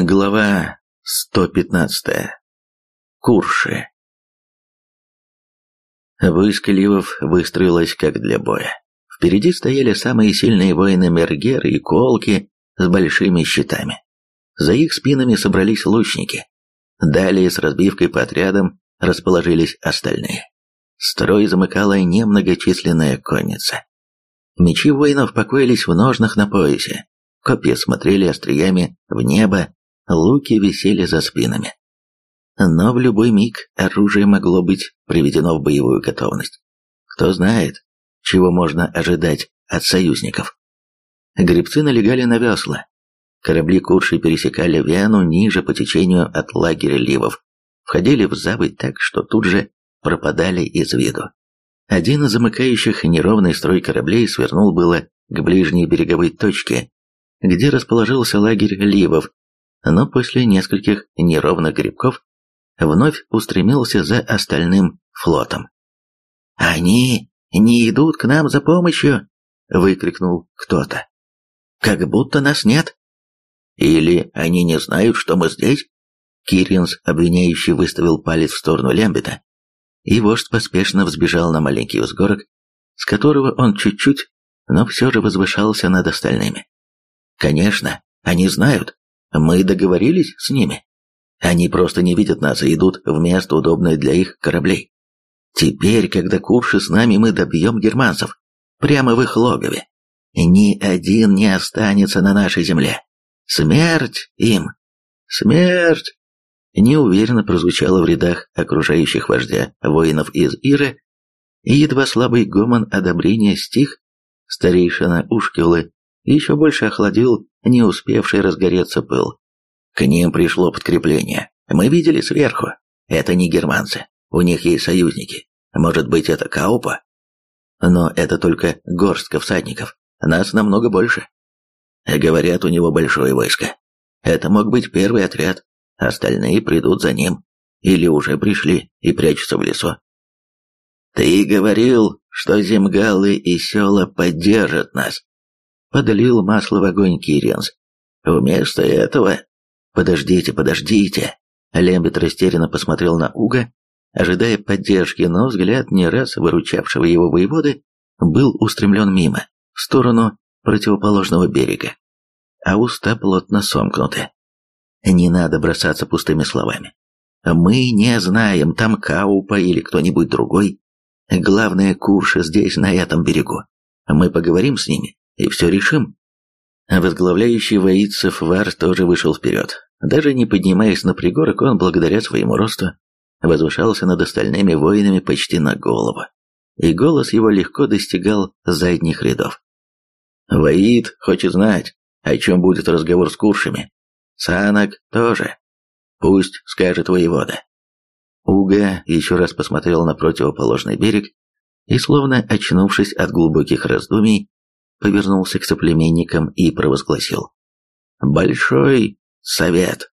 Глава 115. Курши. Войско Ливов выстроилось как для боя. Впереди стояли самые сильные воины Мергеры и Колки с большими щитами. За их спинами собрались лучники. Далее с разбивкой по отрядам расположились остальные. Строй замыкала немногочисленная конница. Мечи воинов покоились в ножнах на поясе, копья смотрели остриями в небо, луки висели за спинами. Но в любой миг оружие могло быть приведено в боевую готовность. Кто знает, чего можно ожидать от союзников. Гребцы налегали на весла. Корабли Курши пересекали Вену ниже по течению от лагеря Ливов, входили в заводь так, что тут же пропадали из виду. Один из замыкающих неровный строй кораблей свернул было к ближней береговой точке, где расположился лагерь Ливов, но после нескольких неровных грибков вновь устремился за остальным флотом. «Они не идут к нам за помощью!» — выкрикнул кто-то. «Как будто нас нет!» «Или они не знают, что мы здесь?» Киринс, обвиняющий, выставил палец в сторону Лямбета, и вождь поспешно взбежал на маленький взгорок, с которого он чуть-чуть, но все же возвышался над остальными. «Конечно, они знают, мы договорились с ними. Они просто не видят нас и идут в место, удобное для их кораблей. Теперь, когда Курши с нами, мы добьем германцев. Прямо в их логове. Ни один не останется на нашей земле. Смерть им! Смерть! Неуверенно прозвучало в рядах окружающих вождя воинов из Иры, и едва слабый гомон одобрения стих, старейшина Ушкилы еще больше охладил не успевший разгореться пыл. К ним пришло подкрепление. Мы видели сверху. Это не германцы. У них есть союзники. Может быть, это Каупа? Но это только горстка всадников. Нас намного больше. Говорят, у него большое войско. Это мог быть первый отряд. Остальные придут за ним. Или уже пришли и прячутся в лесу. Ты говорил, что земгалы и села поддержат нас подлил масло в огонь Кириенс. Вместо этого... Подождите, подождите. Лембет растерянно посмотрел на Уга, ожидая поддержки, но взгляд, не раз выручавшего его воеводы, был устремлен мимо, в сторону противоположного берега, а уста плотно сомкнуты. Не надо бросаться пустыми словами. Мы не знаем, там Каупа или кто-нибудь другой. Главное, Курша здесь, на этом берегу. Мы поговорим с ними, и все решим. Возглавляющий воицев Вар тоже вышел вперед. Даже не поднимаясь на пригорок, он, благодаря своему росту, возвышался над остальными воинами почти на голову, и голос его легко достигал задних рядов. «Ваид хочет знать, о чем будет разговор с куршами. Санок тоже. Пусть скажет воевода». Уга еще раз посмотрел на противоположный берег и, словно очнувшись от глубоких раздумий, повернулся к соплеменникам и провозгласил. «Большой совет!»